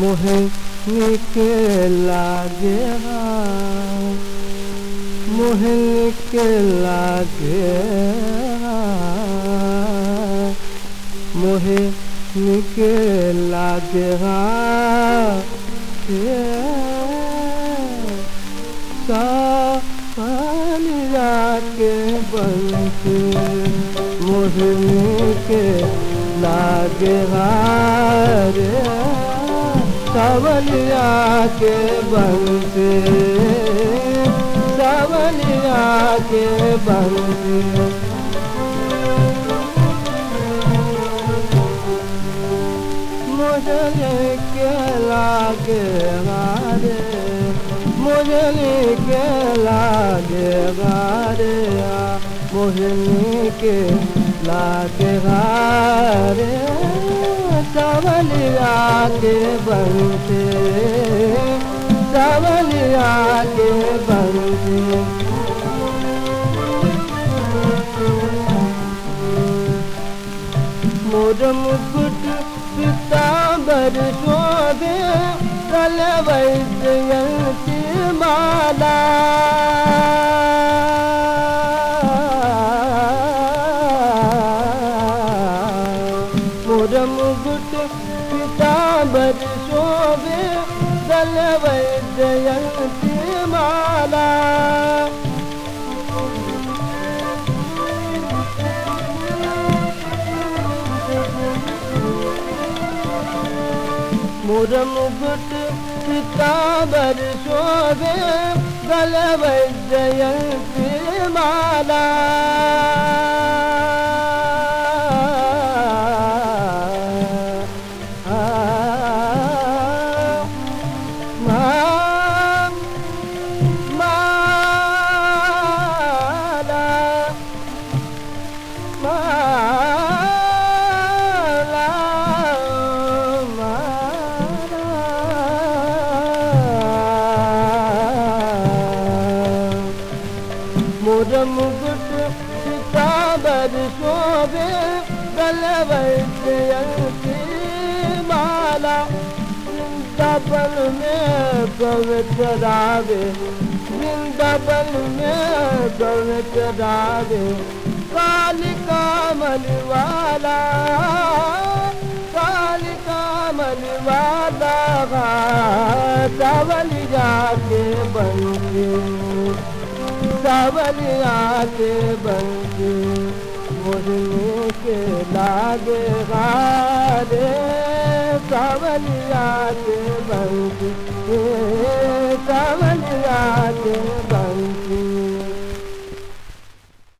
मोहे के लागे मोहे के लागे मोहे के लागे कालिया के बनते मोहनी के लागे रे सावलिया के बनते सावलिया के बनते मुझे के लागे रे मुझे लागे रे मोहनी के लागे रे सावलिया के बनते सावलिया के बनते। मोर मुकुट पीताम्बर शोभे कल वैजयंती माला। मोर मुकुट पीताम्बर शोभे कल वैजयंती माला मोर मुकुट बर शोभे गल जयंती माला। मोर मुकुट सीताबर शोभे गलवती माला। वृंदावन में पवित्र रावे, वृंदावन में पवित्र रावे। कालिका मलवाला कालिका मलवाला चावल जाके बंदे आते के लागे आद बंक के बंद बंक के बंद